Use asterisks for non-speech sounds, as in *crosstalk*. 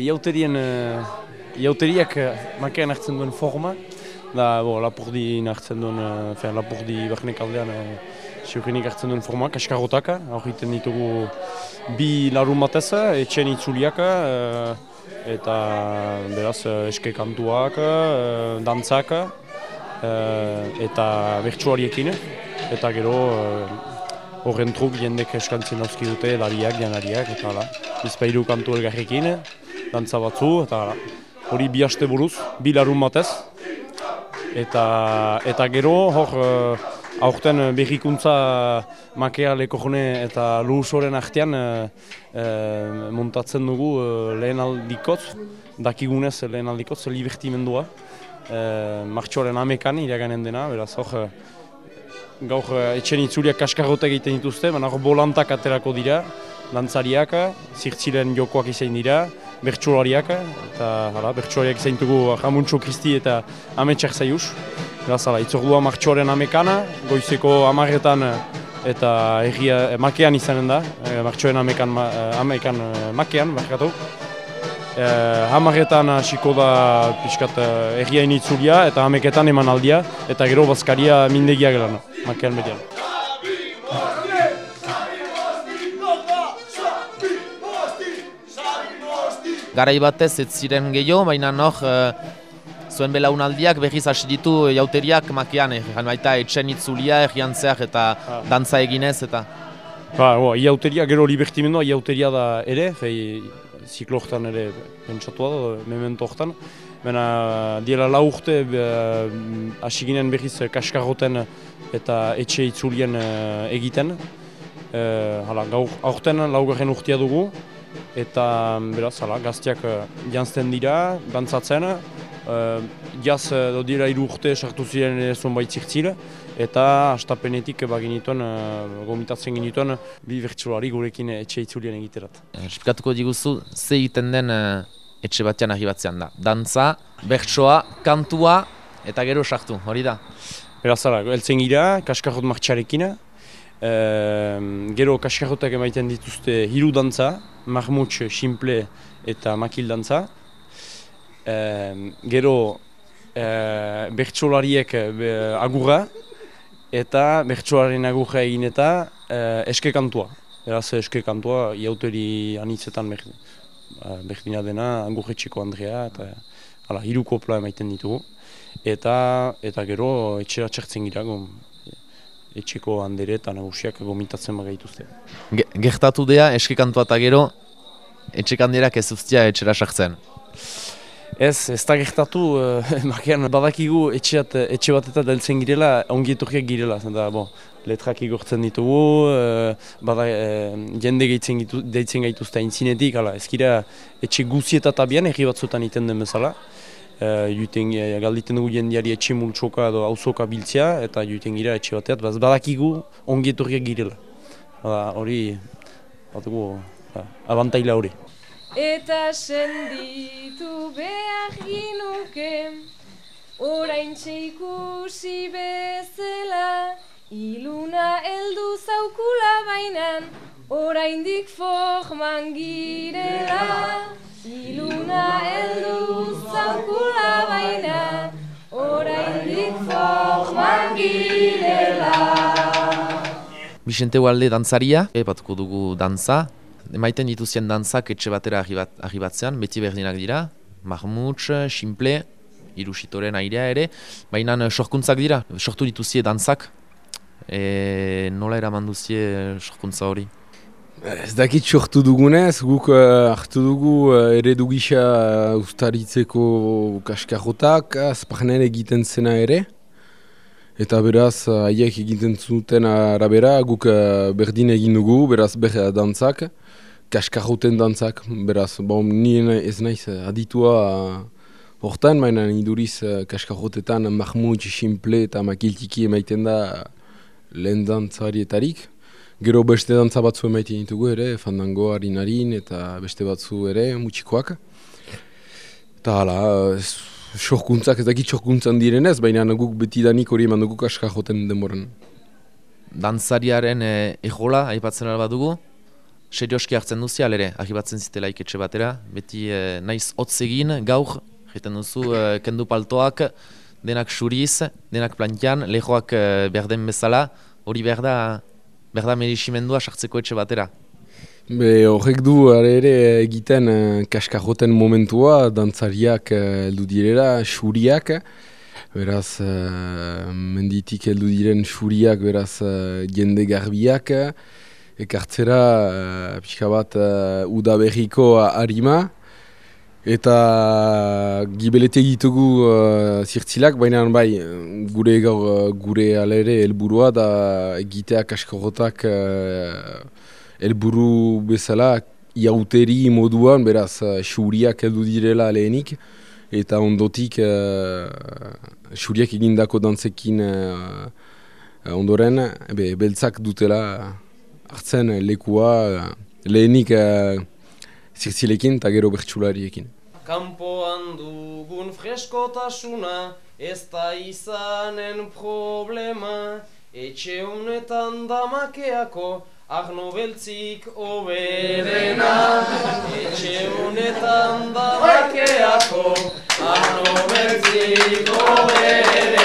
Iauterien, iauteriak makean hartzen duen forma, da bo, lapurdi hartzen duen, uh, lapurdi behnek aldean uh, siukinik hartzen duen forma, kaskarotaka, hor egiten ditugu bi larun batez, etxen itzuliaka, eta beraz eske kantuak, uh, dantzak, eta bertsuariekin, eta gero horren truk jendek eskantzen dauzki dute, lariak, janariak, eta hala. Bizpairu kantu elgarrekin, dantza batzu, eta hori bi haste buruz, bi larun batez. Eta, eta gero, hor, uh, aurten berrikuntza makea lekojone eta luhusoren artean uh, uh, montatzen dugu uh, lehen aldikotz, dakigunez lehen aldikotz, libertimendua. Uh, Martxoaren amekan iraganen dena, beraz hor, gaur etxen itzuliak kaskarrote egiten dituzte, baina hor bolantak aterako dira, dantzariak, zirtzilen jokoak izan dira, bertsolariak, eta hala, bertsolariak izan dugu Ramuntxo Kristi eta Ametsak Zaius. Gazala, itzordua martxoaren amekana, goizeko amarretan eta erria makean izanen da, e, martxoaren amekan, ma, amekan makean, barkatu. E, hamarretan hasiko da pixkat erria initzulia eta ameketan eman aldia, eta gero bazkaria mindegia gelan, makean median. Garai batez ez ziren gehiago, baina noh, e, zuen belaunaldiak berriz hasi ditu jauteriak makian, egin baita etxen itzulia, egian zehar eta ah. dantza eginez eta... Ba, bo, iauteria, gero libertimendua iauteria da ere, fei ziklo ere pentsatua da, memento hortan. Baina, diela lau urte, hasi ginen berriz kaskarroten eta etxe itzulien egiten. Uh, hala, gaur, aurten laugarren urtea dugu, eta beraz, hala, gaztiak uh, jantzten dira, dantzatzen, uh, jaz uh, dira iru urte sartu ziren zonbait zirtzil, eta astapenetik baginituen, uh, gomitatzen ginituen, bi bertsulari gurekin etxe itzulien egiterat. Espikatuko diguzu, ze egiten den uh, etxe batean ahi batzean da? Dantza, bertsoa, kantua, eta gero sartu, hori da? Beraz, hala, eltzen gira, kaskarrot martxarekin, Uh, gero kaskarrotak emaiten dituzte hiru dantza, mahmutx, simple eta makil dantza. gero uh, bertsolariek agurra eta bertsolaren agurra egin eta uh, eske kantua. Eraz eske kantua iauteri anitzetan berdina dena, agurretxeko Andrea eta hala, hiru kopla emaiten ditugu. Eta, eta gero etxera txertzen gira, etxeko handere eta nagusiak gomitatzen bagaituzte. Gertatu dea, eskikantua eta gero, etxek handerak ez ustia etxera sartzen? Ez, ez da gertatu, *laughs* uh, badakigu etxeat, etxe bat eta deltzen girela, ongi etorriak girela. Da, bo, letrak igortzen ditugu, uh, bada, uh, jende gaitzen deitzen gaituzte intzinetik, ala, ez gira etxe guzietatabian erri batzutan iten den bezala. Uh, juten, uh, galditen dugu jendeari etxe multsoka edo auzoka biltzea eta juten gira etxe bateat, baz badakigu ongi etorriak girela. Hori, batugu, ba, abantaila hori. Eta senditu behar ginuke, orain ikusi bezala, iluna heldu zaukula bainan, orain dik forman girela. Iluna heldu zaukula girela. Bixente Ualde dantzaria, epatuko dugu dantza. Emaiten dituzien dantzak etxe batera ahibatzean, beti berdinak dira. Mahmuts, simple, irusitoren airea ere. Baina sorkuntzak dira, sortu dituzie dantzak. E, nola eraman duzie sorkuntza hori? Ez dakit sortu dugunez, guk uh, hartu dugu uh, eredu gisa uh, ustaritzeko kaskarrotak, azpagnen egiten zena ere. Eta beraz, haiek uh, egiten zuten arabera, guk uh, berdin egin dugu, beraz ber dantzak, kaskarroten dantzak. Beraz, bom, nien ez naiz aditua uh, hortan, baina iduriz kaskarrotetan mahmut, simple eta makiltiki emaiten da lehen dantzarietarik. Gero beste dantza batzu emaiten ditugu ere, fandango harin eta beste batzu ere, mutxikoak. Eta hala, sorkuntzak ez dakit sorkuntzan direnez, baina guk betidanik hori eman dugu kaska joten denboran. Dantzariaren e, ejola, aipatzen alba dugu, serioski hartzen duzi alere, ahibatzen zitela iketxe batera, beti e, naiz hotz egin, gaur, jeten duzu, e, kendu paltoak, denak suriz, denak plantian, lehoak e, berden bezala, hori berda, berda meriximendua sartzeko etxe batera. Be, horrek du ere egiten uh, kaskajoten momentua, dantzariak heldu uh, direla, xuriak. Beraz, uh, menditik heldu diren xuriak, beraz, uh, jende garbiak. Ekartzera, uh, pixka bat, uh, udaberriko harima. Eta gibelete ditugu uh, zirtzilak, baina bai, gure gaur, gure alere helburua da egitea kaskajotak elburu bezala iauteri moduan, beraz, xuriak uh, edu direla lehenik, eta ondotik xuriak uh, egindako dantzekin uh, ondoren, ebe, beltzak dutela hartzen lekua lehenik uh, zirtzilekin eta gero bertsulariekin. Kampoan dugun freskotasuna, ez da izanen problema, etxe honetan damakeako, Arno beltzik oberena, etxe honetan da bakeako, Arno beltzik oberena.